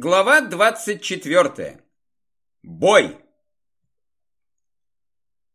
Глава 24. Бой.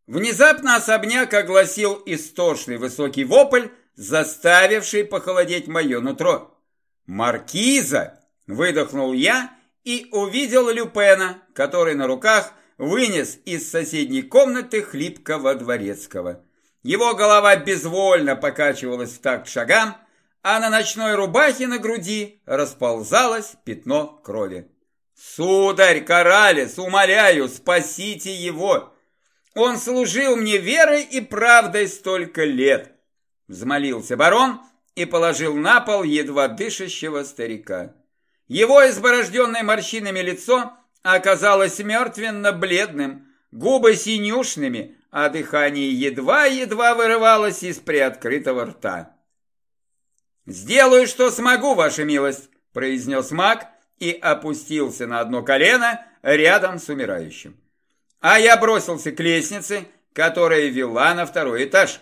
Внезапно особняк огласил истошный высокий вопль, заставивший похолодеть мое нутро. «Маркиза!» – выдохнул я и увидел Люпена, который на руках вынес из соседней комнаты хлипкого дворецкого. Его голова безвольно покачивалась в такт шагам, а на ночной рубахе на груди расползалось пятно крови. «Сударь Коралес, умоляю, спасите его! Он служил мне верой и правдой столько лет!» Взмолился барон и положил на пол едва дышащего старика. Его изборожденное морщинами лицо оказалось мертвенно-бледным, губы синюшными, а дыхание едва-едва вырывалось из приоткрытого рта. «Сделаю, что смогу, ваша милость», – произнес маг и опустился на одно колено рядом с умирающим. А я бросился к лестнице, которая вела на второй этаж.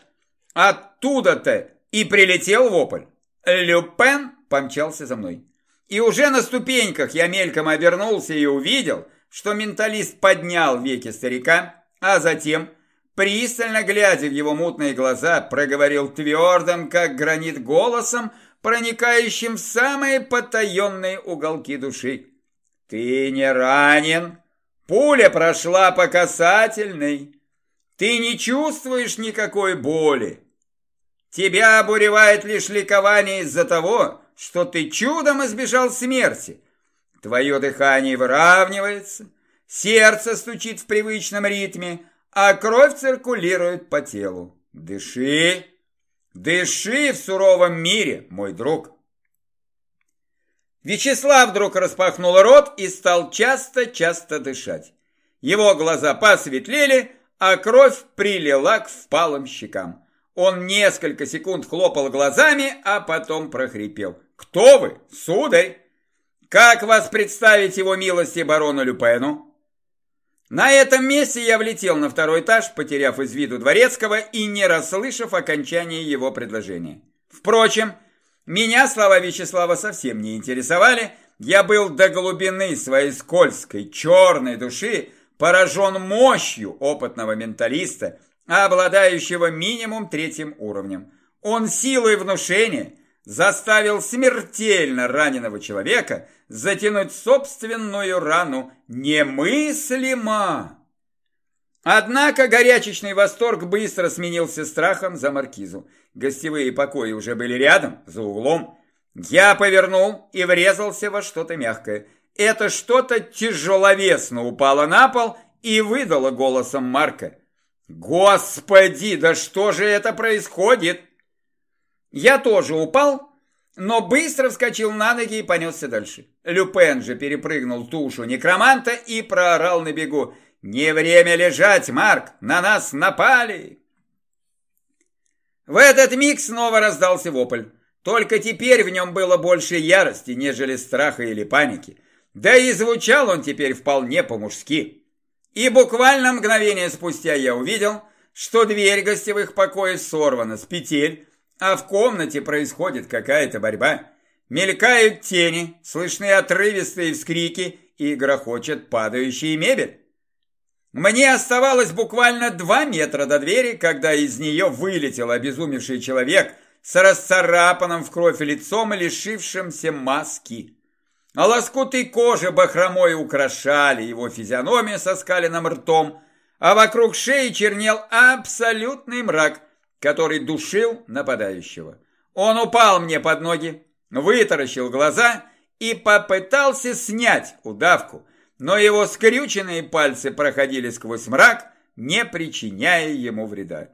Оттуда-то и прилетел вопль. Люпен помчался за мной. И уже на ступеньках я мельком обернулся и увидел, что менталист поднял веки старика, а затем пристально глядя в его мутные глаза, проговорил твердым, как гранит, голосом, проникающим в самые потаенные уголки души. «Ты не ранен, пуля прошла по касательной, ты не чувствуешь никакой боли. Тебя обуревает лишь ликование из-за того, что ты чудом избежал смерти. Твое дыхание выравнивается, сердце стучит в привычном ритме, а кровь циркулирует по телу. Дыши, дыши в суровом мире, мой друг. Вячеслав вдруг распахнул рот и стал часто-часто дышать. Его глаза посветлели, а кровь прилила к впалым щекам. Он несколько секунд хлопал глазами, а потом прохрипел. «Кто вы, сударь? Как вас представить его милости барону Люпену?» На этом месте я влетел на второй этаж, потеряв из виду Дворецкого и не расслышав окончания его предложения. Впрочем, меня слова Вячеслава совсем не интересовали. Я был до глубины своей скользкой, черной души поражен мощью опытного менталиста, обладающего минимум третьим уровнем. Он силой внушения заставил смертельно раненого человека затянуть собственную рану немыслимо. Однако горячечный восторг быстро сменился страхом за маркизу. Гостевые покои уже были рядом, за углом. Я повернул и врезался во что-то мягкое. Это что-то тяжеловесно упало на пол и выдало голосом Марка. «Господи, да что же это происходит?» Я тоже упал, но быстро вскочил на ноги и понесся дальше. Люпен же перепрыгнул тушу некроманта и проорал на бегу. «Не время лежать, Марк! На нас напали!» В этот миг снова раздался вопль. Только теперь в нем было больше ярости, нежели страха или паники. Да и звучал он теперь вполне по-мужски. И буквально мгновение спустя я увидел, что дверь гостевых покоев сорвана с петель, а в комнате происходит какая-то борьба. Мелькают тени, слышны отрывистые вскрики и грохочет падающая мебель. Мне оставалось буквально два метра до двери, когда из нее вылетел обезумевший человек с расцарапанным в кровь лицом и лишившимся маски. А лоскуты кожи бахромой украшали его физиономию со скаленным ртом, а вокруг шеи чернел абсолютный мрак – который душил нападающего. Он упал мне под ноги, вытаращил глаза и попытался снять удавку, но его скрюченные пальцы проходили сквозь мрак, не причиняя ему вреда.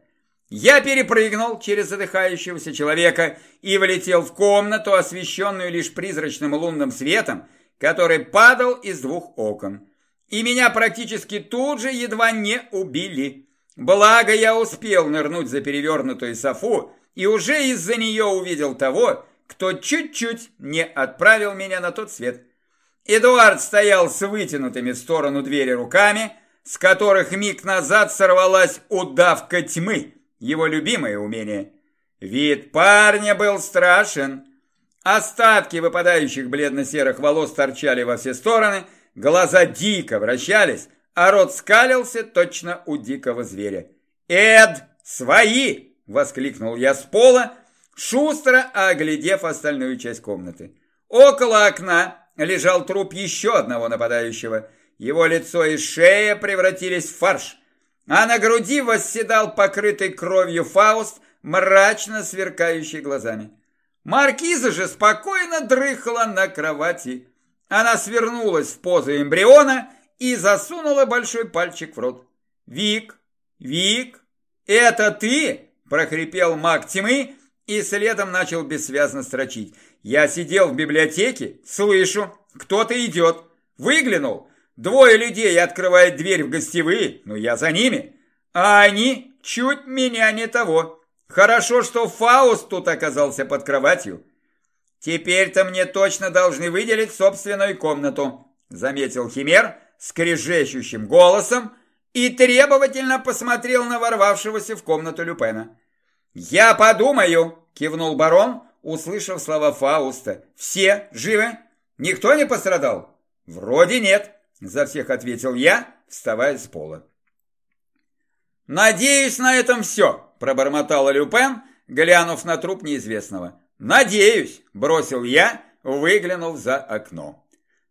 Я перепрыгнул через задыхающегося человека и влетел в комнату, освещенную лишь призрачным лунным светом, который падал из двух окон. И меня практически тут же едва не убили. Благо я успел нырнуть за перевернутую софу и уже из-за нее увидел того, кто чуть-чуть не отправил меня на тот свет. Эдуард стоял с вытянутыми в сторону двери руками, с которых миг назад сорвалась удавка тьмы, его любимое умение. Вид парня был страшен. Остатки выпадающих бледно-серых волос торчали во все стороны, глаза дико вращались, а рот скалился точно у дикого зверя. «Эд, свои!» – воскликнул я с пола, шустро оглядев остальную часть комнаты. Около окна лежал труп еще одного нападающего. Его лицо и шея превратились в фарш, а на груди восседал покрытый кровью Фауст, мрачно сверкающий глазами. Маркиза же спокойно дрыхла на кровати. Она свернулась в позу эмбриона и засунула большой пальчик в рот. «Вик, Вик, это ты?» – прохрипел маг тьмы и следом начал бессвязно строчить. «Я сидел в библиотеке, слышу, кто-то идет. Выглянул, двое людей открывают дверь в гостевые, но я за ними, а они чуть меня не того. Хорошо, что Фауст тут оказался под кроватью. Теперь-то мне точно должны выделить собственную комнату, заметил Химер скрежещущим голосом и требовательно посмотрел на ворвавшегося в комнату Люпена. «Я подумаю!» – кивнул барон, услышав слова Фауста. «Все живы? Никто не пострадал?» «Вроде нет», – за всех ответил я, вставая с пола. «Надеюсь, на этом все», – пробормотала Люпен, глянув на труп неизвестного. «Надеюсь», – бросил я, выглянув за окно.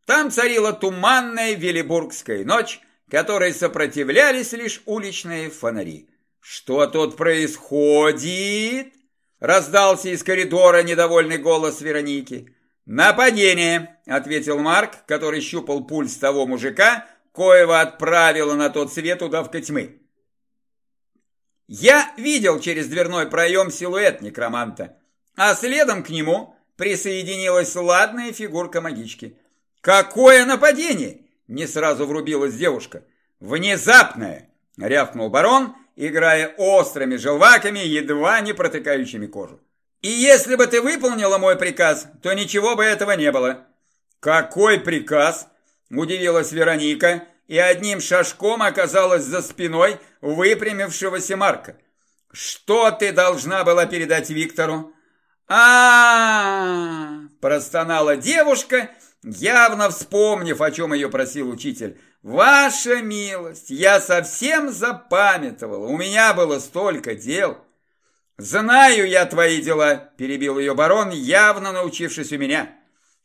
Там царила туманная велибургская ночь, которой сопротивлялись лишь уличные фонари. «Что тут происходит?» – раздался из коридора недовольный голос Вероники. «Нападение», – ответил Марк, который щупал пульс того мужика, коего отправила на тот свет удавка тьмы. Я видел через дверной проем силуэт некроманта, а следом к нему присоединилась ладная фигурка магички. «Какое нападение!» – не сразу врубилась девушка. «Внезапное!» – рявкнул барон, играя острыми желваками, едва не протыкающими кожу. «И если бы ты выполнила мой приказ, то ничего бы этого не было». «Какой приказ?» – удивилась Вероника – и одним шажком оказалась за спиной выпрямившегося Марка. «Что ты должна была передать Виктору?» а, -а, -а простонала девушка, явно вспомнив, о чем ее просил учитель. «Ваша милость, я совсем запамятовала, у меня было столько дел». «Знаю я твои дела», – перебил ее барон, явно научившись у меня.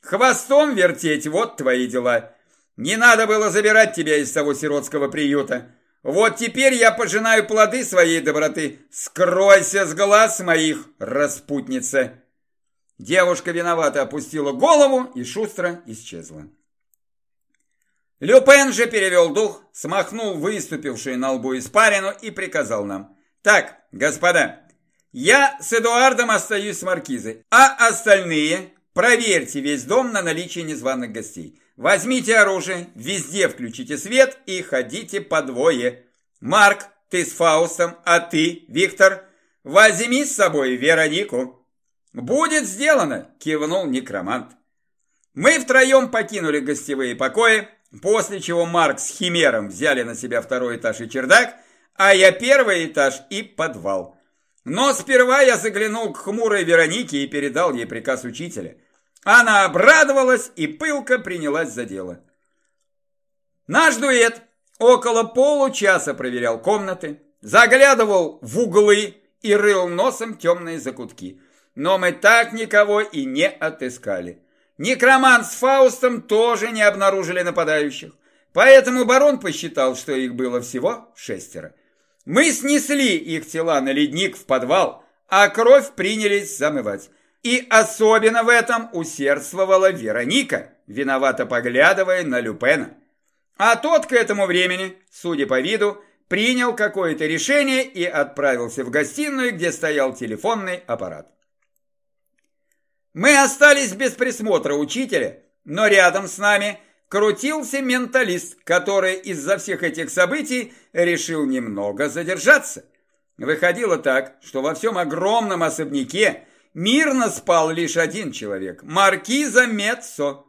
«Хвостом вертеть – вот твои дела. Не надо было забирать тебя из того сиротского приюта. Вот теперь я пожинаю плоды своей доброты. Скройся с глаз моих, распутница!» Девушка виновато опустила голову и шустро исчезла. Люпен же перевел дух, смахнул выступившую на лбу испарину и приказал нам. «Так, господа, я с Эдуардом остаюсь с маркизой, а остальные проверьте весь дом на наличие незваных гостей. Возьмите оружие, везде включите свет и ходите по двое. Марк, ты с Фаустом, а ты, Виктор, возьми с собой Веронику. Будет сделано, кивнул некромант. Мы втроем покинули гостевые покои, после чего Марк с Химером взяли на себя второй этаж и чердак, а я первый этаж и подвал. Но сперва я заглянул к хмурой Веронике и передал ей приказ учителя – она обрадовалась и пылко принялась за дело. Наш дуэт около получаса проверял комнаты, заглядывал в углы и рыл носом темные закутки. Но мы так никого и не отыскали. Некромант с Фаустом тоже не обнаружили нападающих. Поэтому барон посчитал, что их было всего шестеро. Мы снесли их тела на ледник в подвал, а кровь принялись замывать. И особенно в этом усердствовала Вероника, виновато поглядывая на Люпена. А тот к этому времени, судя по виду, принял какое-то решение и отправился в гостиную, где стоял телефонный аппарат. Мы остались без присмотра учителя, но рядом с нами крутился менталист, который из-за всех этих событий решил немного задержаться. Выходило так, что во всем огромном особняке мирно спал лишь один человек – маркиза Меццо.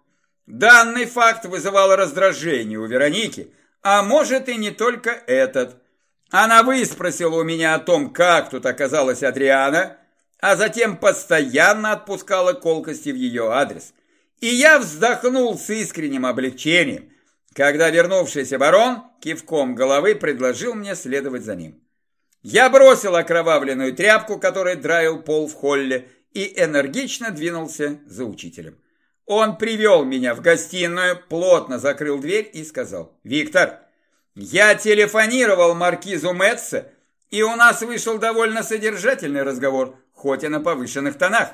Данный факт вызывал раздражение у Вероники, а может и не только этот. Она выспросила у меня о том, как тут оказалась Адриана, а затем постоянно отпускала колкости в ее адрес. И я вздохнул с искренним облегчением, когда вернувшийся барон кивком головы предложил мне следовать за ним. Я бросил окровавленную тряпку, которой драил пол в холле, и энергично двинулся за учителем. Он привел меня в гостиную, плотно закрыл дверь и сказал, «Виктор, я телефонировал маркизу Мэтце, и у нас вышел довольно содержательный разговор, хоть и на повышенных тонах.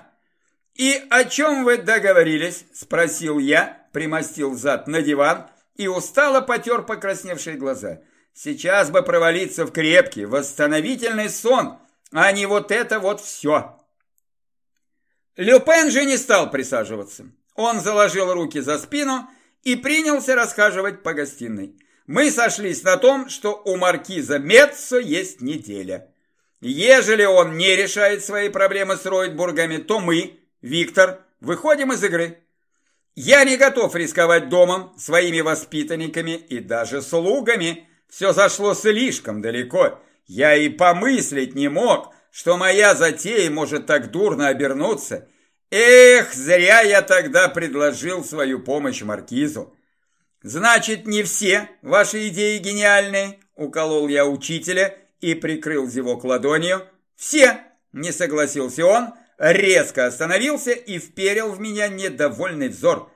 «И о чем вы договорились?» – спросил я, примостил зад на диван и устало потер покрасневшие глаза. «Сейчас бы провалиться в крепкий, восстановительный сон, а не вот это вот все!» Люпен же не стал присаживаться. Он заложил руки за спину и принялся расхаживать по гостиной. Мы сошлись на том, что у маркиза Меццо есть неделя. Ежели он не решает свои проблемы с Ройтбургами, то мы, Виктор, выходим из игры. Я не готов рисковать домом, своими воспитанниками и даже слугами. Все зашло слишком далеко. Я и помыслить не мог, что моя затея может так дурно обернуться. Эх, зря я тогда предложил свою помощь маркизу. Значит, не все ваши идеи гениальные, уколол я учителя и прикрыл зевок ладонью. Все, не согласился он, резко остановился и вперил в меня недовольный взор.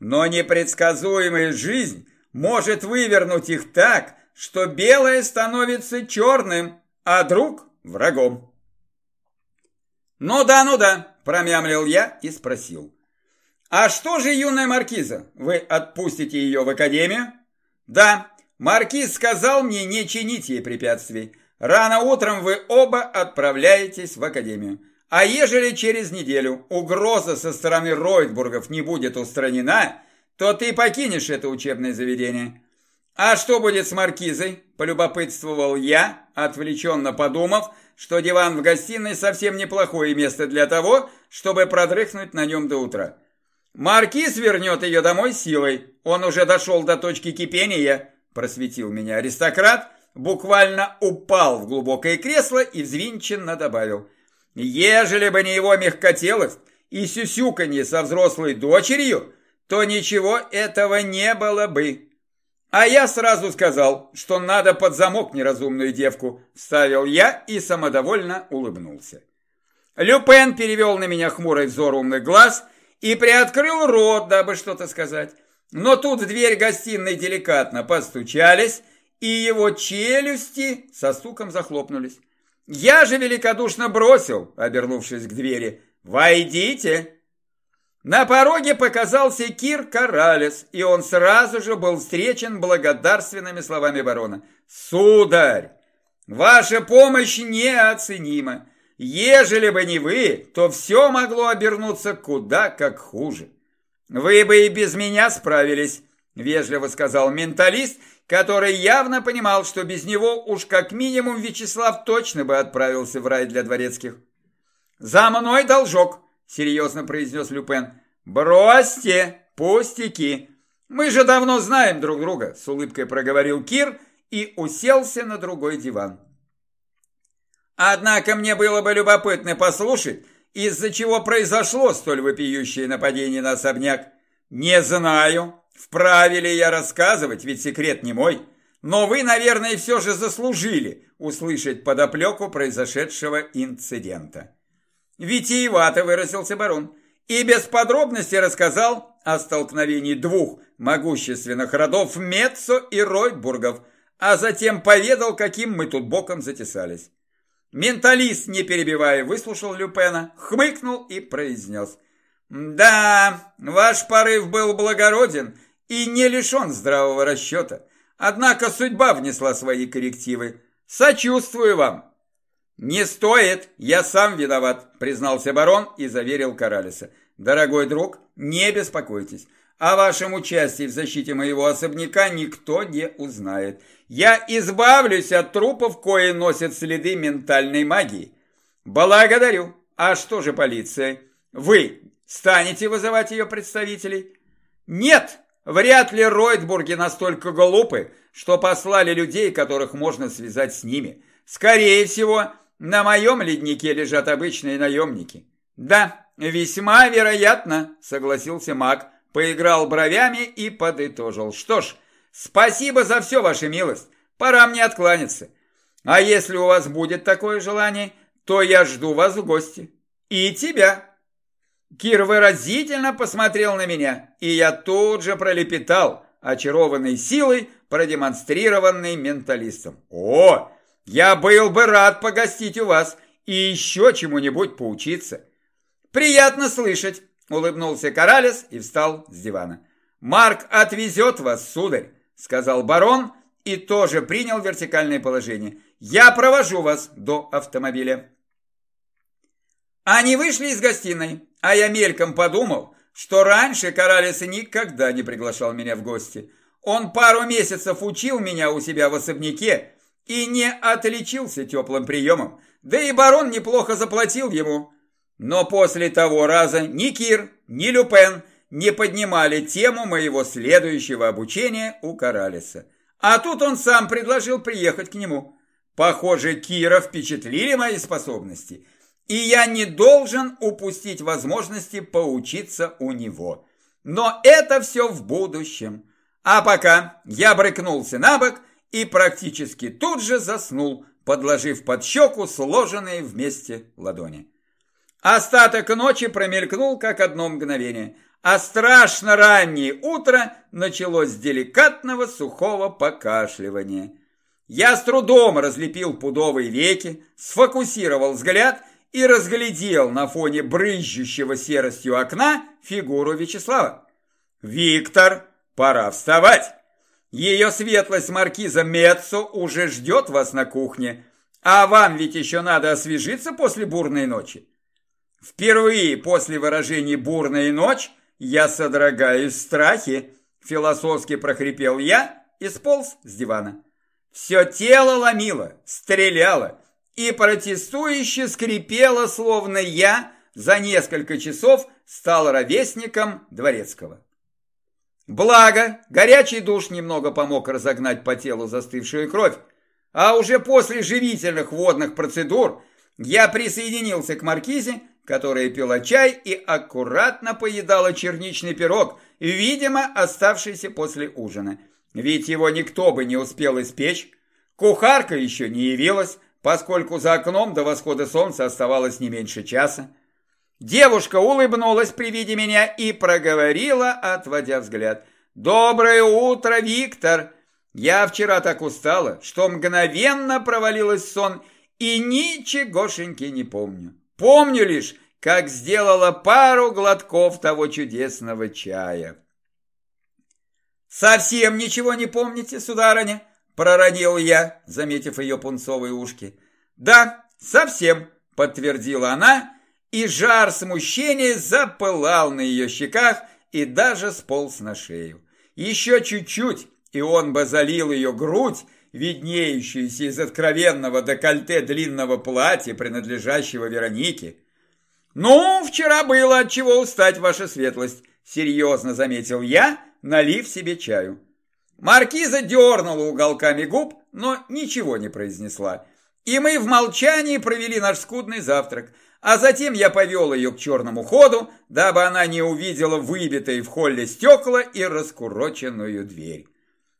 Но непредсказуемая жизнь может вывернуть их так, что белое становится черным, а друг – врагом. «Ну да, ну да», – промямлил я и спросил. «А что же, юная маркиза, вы отпустите ее в академию?» «Да, маркиз сказал мне не чинить ей препятствий. Рано утром вы оба отправляетесь в академию. А ежели через неделю угроза со стороны Ройтбургов не будет устранена, то ты покинешь это учебное заведение. А что будет с маркизой? Полюбопытствовал я, отвлеченно подумав, что диван в гостиной совсем неплохое место для того, чтобы продрыхнуть на нем до утра. Маркиз вернет ее домой силой. Он уже дошел до точки кипения, просветил меня аристократ, буквально упал в глубокое кресло и взвинченно добавил. Ежели бы не его мягкотелость и сюсюканье со взрослой дочерью, то ничего этого не было бы. А я сразу сказал, что надо под замок неразумную девку, вставил я и самодовольно улыбнулся. Люпен перевел на меня хмурый взор умных глаз и приоткрыл рот, дабы что-то сказать. Но тут в дверь гостиной деликатно постучались, и его челюсти со стуком захлопнулись. Я же великодушно бросил, обернувшись к двери, «Войдите!» На пороге показался Кир Коралес, и он сразу же был встречен благодарственными словами барона. «Сударь, ваша помощь неоценима. Ежели бы не вы, то все могло обернуться куда как хуже. Вы бы и без меня справились», – вежливо сказал менталист – который явно понимал, что без него уж как минимум Вячеслав точно бы отправился в рай для дворецких. «За мной должок», — серьезно произнес Люпен. «Бросьте, пустяки. Мы же давно знаем друг друга», — с улыбкой проговорил Кир и уселся на другой диван. «Однако мне было бы любопытно послушать, из-за чего произошло столь вопиющее нападение на особняк. Не знаю, Вправе ли я рассказывать, ведь секрет не мой. Но вы, наверное, все же заслужили услышать подоплеку произошедшего инцидента. Витиевато выразился барон и без подробностей рассказал о столкновении двух могущественных родов Меццо и Ройтбургов, а затем поведал, каким мы тут боком затесались. Менталист, не перебивая, выслушал Люпена, хмыкнул и произнес. «Да, ваш порыв был благороден и не лишен здравого расчета. Однако судьба внесла свои коррективы. Сочувствую вам. Не стоит, я сам виноват, признался барон и заверил Коралиса. Дорогой друг, не беспокойтесь. О вашем участии в защите моего особняка никто не узнает. Я избавлюсь от трупов, кои носят следы ментальной магии. Благодарю. А что же полиция? Вы станете вызывать ее представителей? Нет, Вряд ли Ройтбурги настолько глупы, что послали людей, которых можно связать с ними. Скорее всего, на моем леднике лежат обычные наемники. Да, весьма вероятно, согласился маг, поиграл бровями и подытожил. Что ж, спасибо за все, ваша милость, пора мне откланяться. А если у вас будет такое желание, то я жду вас в гости. И тебя. Кир выразительно посмотрел на меня, и я тут же пролепетал, очарованный силой, продемонстрированной менталистом. О, я был бы рад погостить у вас и еще чему-нибудь поучиться. Приятно слышать, улыбнулся Коралес и встал с дивана. Марк отвезет вас, сударь, сказал барон и тоже принял вертикальное положение. Я провожу вас до автомобиля. Они вышли из гостиной, а я мельком подумал, что раньше Коралес никогда не приглашал меня в гости. Он пару месяцев учил меня у себя в особняке и не отличился теплым приемом, да и барон неплохо заплатил ему. Но после того раза ни Кир, ни Люпен не поднимали тему моего следующего обучения у Коралеса. А тут он сам предложил приехать к нему. Похоже, Кира впечатлили мои способности – и я не должен упустить возможности поучиться у него. Но это все в будущем. А пока я брыкнулся на бок и практически тут же заснул, подложив под щеку сложенные вместе ладони. Остаток ночи промелькнул как одно мгновение, а страшно раннее утро началось с деликатного сухого покашливания. Я с трудом разлепил пудовые веки, сфокусировал взгляд и разглядел на фоне брызжущего серостью окна фигуру Вячеслава. «Виктор, пора вставать! Ее светлость маркиза Меццо уже ждет вас на кухне, а вам ведь еще надо освежиться после бурной ночи». Впервые после выражения «бурная ночь» я содрогаюсь в страхе, философски прохрипел я и сполз с дивана. Все тело ломило, стреляло, и протестующе скрипела, словно я за несколько часов стал ровесником Дворецкого. Благо, горячий душ немного помог разогнать по телу застывшую кровь, а уже после живительных водных процедур я присоединился к маркизе, которая пила чай и аккуратно поедала черничный пирог, видимо, оставшийся после ужина. Ведь его никто бы не успел испечь, кухарка еще не явилась, поскольку за окном до восхода солнца оставалось не меньше часа. Девушка улыбнулась при виде меня и проговорила, отводя взгляд. «Доброе утро, Виктор! Я вчера так устала, что мгновенно провалилась в сон и ничегошеньки не помню. Помню лишь, как сделала пару глотков того чудесного чая». «Совсем ничего не помните, сударыня?» Проронил я, заметив ее пунцовые ушки. Да, совсем, подтвердила она, и жар смущения запылал на ее щеках и даже сполз на шею. Еще чуть-чуть, и он бы залил ее грудь, виднеющуюся из откровенного декольте длинного платья, принадлежащего Веронике. «Ну, вчера было от чего устать, ваша светлость», — серьезно заметил я, налив себе чаю. Маркиза дернула уголками губ, но ничего не произнесла. И мы в молчании провели наш скудный завтрак, а затем я повел ее к черному ходу, дабы она не увидела выбитые в холле стекла и раскуроченную дверь.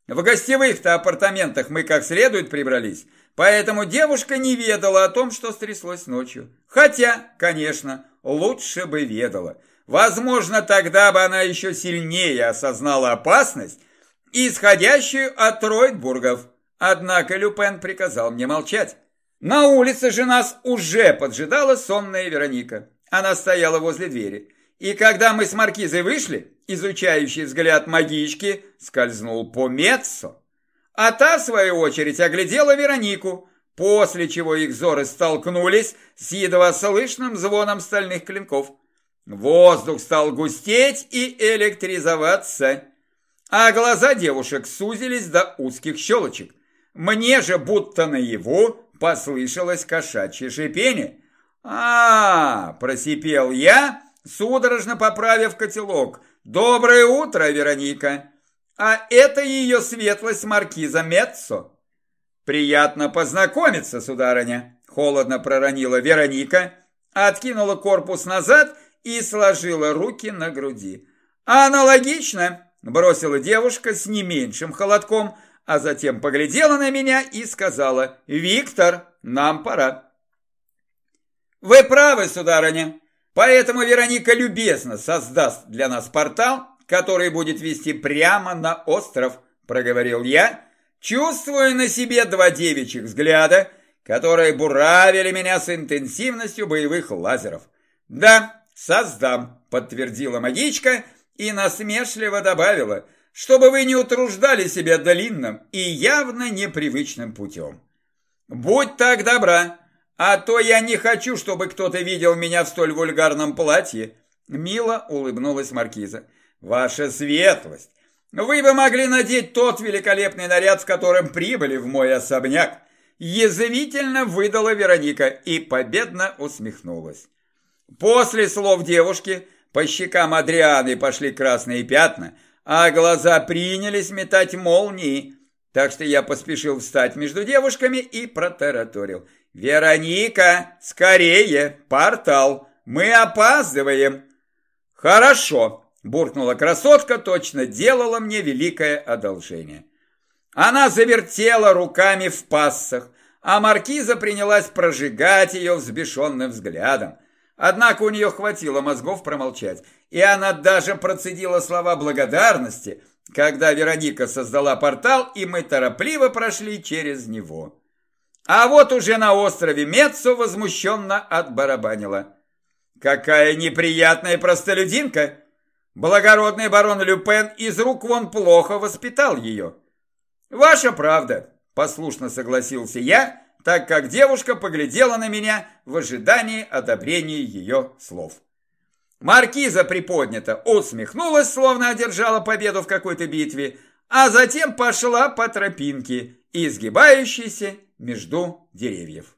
В гостевых-то апартаментах мы как следует прибрались, поэтому девушка не ведала о том, что стряслось ночью. Хотя, конечно, лучше бы ведала. Возможно, тогда бы она еще сильнее осознала опасность, исходящую от Ройтбургов. Однако Люпен приказал мне молчать. На улице же нас уже поджидала сонная Вероника. Она стояла возле двери. И когда мы с Маркизой вышли, изучающий взгляд магички скользнул по Меццо. А та, в свою очередь, оглядела Веронику, после чего их взоры столкнулись с едва слышным звоном стальных клинков. Воздух стал густеть и электризоваться а глаза девушек сузились до узких щелочек. Мне же будто наяву послышалось кошачье шипение. а, -а, -а просипел я, судорожно поправив котелок. «Доброе утро, Вероника! А это ее светлость маркиза Меццо!» «Приятно познакомиться, сударыня!» холодно проронила Вероника, откинула корпус назад и сложила руки на груди. Аналогично, бросила девушка с не меньшим холодком, а затем поглядела на меня и сказала, «Виктор, нам пора». «Вы правы, сударыня, поэтому Вероника любезно создаст для нас портал, который будет вести прямо на остров», проговорил я, чувствуя на себе два девичьих взгляда, которые буравили меня с интенсивностью боевых лазеров. «Да, создам», подтвердила магичка и насмешливо добавила, чтобы вы не утруждали себя длинным и явно непривычным путем. «Будь так добра, а то я не хочу, чтобы кто-то видел меня в столь вульгарном платье», мило улыбнулась маркиза. «Ваша светлость, вы бы могли надеть тот великолепный наряд, с которым прибыли в мой особняк», язвительно выдала Вероника и победно усмехнулась. После слов девушки по щекам Адрианы пошли красные пятна, а глаза принялись метать молнии, так что я поспешил встать между девушками и протараторил. «Вероника, скорее, портал, мы опаздываем!» «Хорошо!» – буркнула красотка, точно делала мне великое одолжение. Она завертела руками в пассах, а маркиза принялась прожигать ее взбешенным взглядом. Однако у нее хватило мозгов промолчать, и она даже процедила слова благодарности, когда Вероника создала портал, и мы торопливо прошли через него. А вот уже на острове Меццо возмущенно отбарабанила. «Какая неприятная простолюдинка! Благородный барон Люпен из рук вон плохо воспитал ее!» «Ваша правда», – послушно согласился я, так как девушка поглядела на меня в ожидании одобрения ее слов. Маркиза приподнята, усмехнулась, словно одержала победу в какой-то битве, а затем пошла по тропинке, изгибающейся между деревьев.